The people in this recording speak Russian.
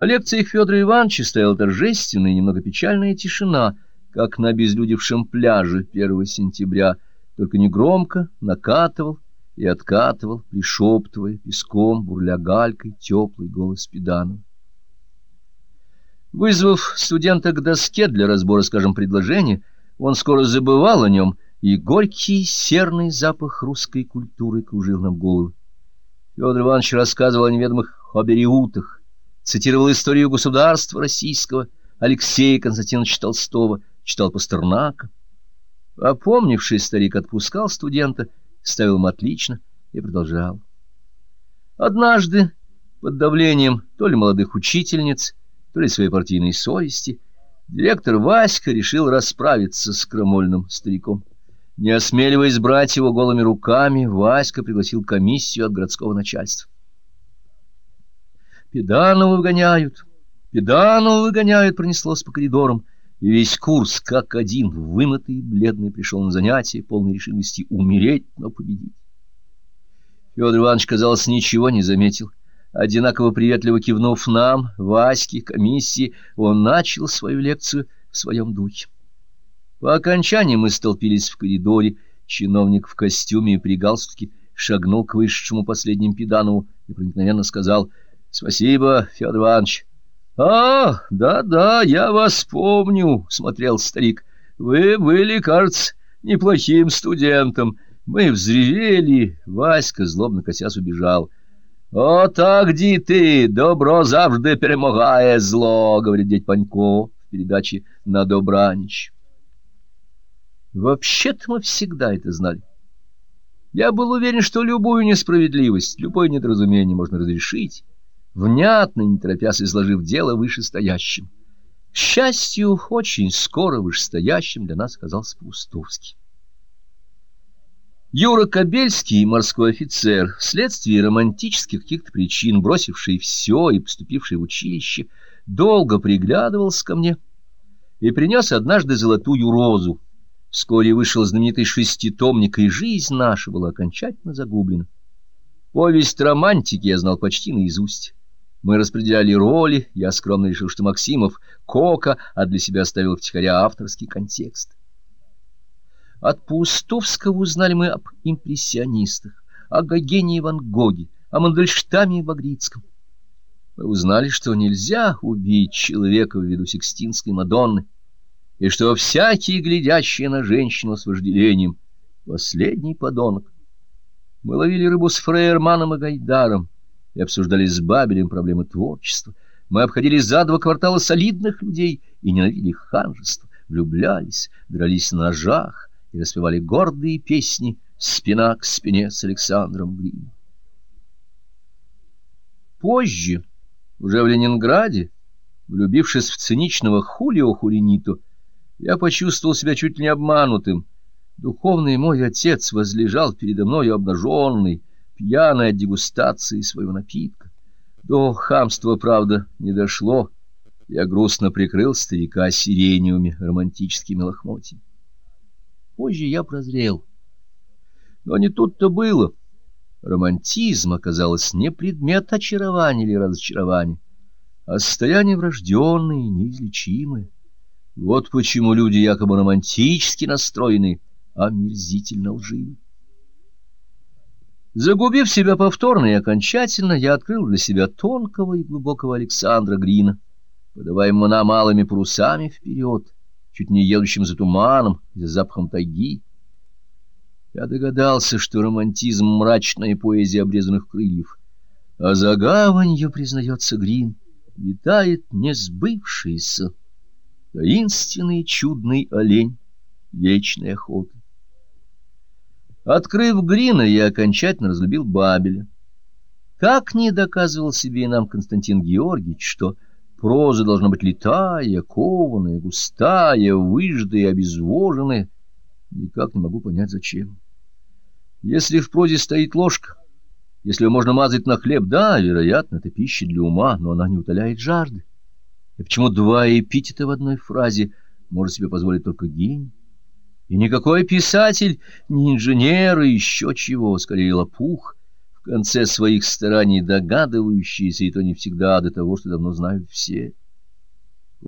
На лекциях Федора Ивановича стояла торжественная и немного печальная тишина, как на безлюдевшем пляже 1 сентября, только негромко накатывал и откатывал, пришептывая песком, бурля галькой, теплый голос Педанова. Вызвав студента к доске для разбора, скажем, предложения, он скоро забывал о нем, и горький серный запах русской культуры кружил нам голову. Федор Иванович рассказывал о неведомых хобериутах, цитировал историю государства российского, Алексея Константиновича Толстого, читал Пастернака. Опомнивший старик отпускал студента, ставил ему отлично и продолжал. Однажды, под давлением то ли молодых учительниц, то ли своей партийной совести, директор Васька решил расправиться с крамольным стариком. Не осмеливаясь брать его голыми руками, Васька пригласил комиссию от городского начальства. «Педанова выгоняют! Педанова выгоняют!» пронеслось по коридорам, и весь курс, как один, вымытый бледный, пришел на занятие, полной решимости умереть, но победить. Федор Иванович, казалось, ничего не заметил. Одинаково приветливо кивнув нам, Ваське, комиссии, он начал свою лекцию в своем духе. По окончании мы столпились в коридоре, чиновник в костюме и при галстуке шагнул к вышедшему последним Педанову и проникновенно сказал «Спасибо, Федор Иванович». «А, да-да, я вас помню», — смотрел старик. «Вы были, кажется, неплохим студентом. Мы взревели». Васька, злобно косясь, убежал. «О, так, діти, добро завжди перемагає зло», — говорит дядь Панько в передаче «На добраніч». Вообще-то мы всегда это знали. Я был уверен, что любую несправедливость, любое недоразумение можно разрешить, внятно, не торопясь изложив дело вышестоящим. К счастью, очень скоро вышестоящим для нас оказался Паустовский. Юра Кобельский, морской офицер, вследствие романтических каких-то причин, бросивший все и поступивший в училище, долго приглядывался ко мне и принес однажды золотую розу. Вскоре вышел знаменитый шеститомник, и жизнь наша была окончательно загублена. Повесть романтики я знал почти наизусть. Мы распределяли роли, я скромно решил, что Максимов — Кока, а для себя оставил втихаря авторский контекст. От Паустовского узнали мы об импрессионистах, о Гогене и Ван Гоге, о Мандельштаме и Багрицком. Мы узнали, что нельзя убить человека в виду Сикстинской Мадонны, и что всякий, глядящий на женщину с вожделением, последний подонок. Мы ловили рыбу с Фрейерманом и Гайдаром и обсуждали с Бабелем проблемы творчества. Мы обходили за два квартала солидных людей и ненавидели ханжество, влюблялись, дрались на ножах, и распевали гордые песни спина к спине с Александром Грином. Позже, уже в Ленинграде, влюбившись в циничного Хулио Хулинито, я почувствовал себя чуть ли не обманутым. Духовный мой отец возлежал передо мною обнаженный, пьяной от дегустации своего напитка. До хамства, правда, не дошло. Я грустно прикрыл старика сирениуми романтическими лохмотьями. Позже я прозрел. Но не тут-то было. Романтизм оказалось не предмет очарования или разочарования, а состояние врожденное и неизлечимое. Вот почему люди якобы романтически настроены, а мерзительно лживы. Загубив себя повторно и окончательно, я открыл для себя тонкого и глубокого Александра Грина, подаваемого нам малыми парусами вперед, чуть не едущим за туманом, за запахом тайги. Я догадался, что романтизм — мрачная поэзия обрезанных крыльев, а за гаванью, признается Грин, летает несбывшийся, таинственный чудный олень вечной охоты. Открыв Грина, я окончательно разлюбил Бабеля. Как не доказывал себе и нам Константин Георгиевич, что Проза должна быть летая, кованая, густая, выжатая и обезвоженная. Никак не могу понять, зачем. Если в прозе стоит ложка, если ее можно мазать на хлеб, да, вероятно, это пища для ума, но она не утоляет жажды. И почему два эпитета в одной фразе может себе позволить только гений? И никакой писатель, ни инженер, и еще чего, скорее лопух, в конце своих стараний догадывающиеся, и то не всегда до того, что давно знают все.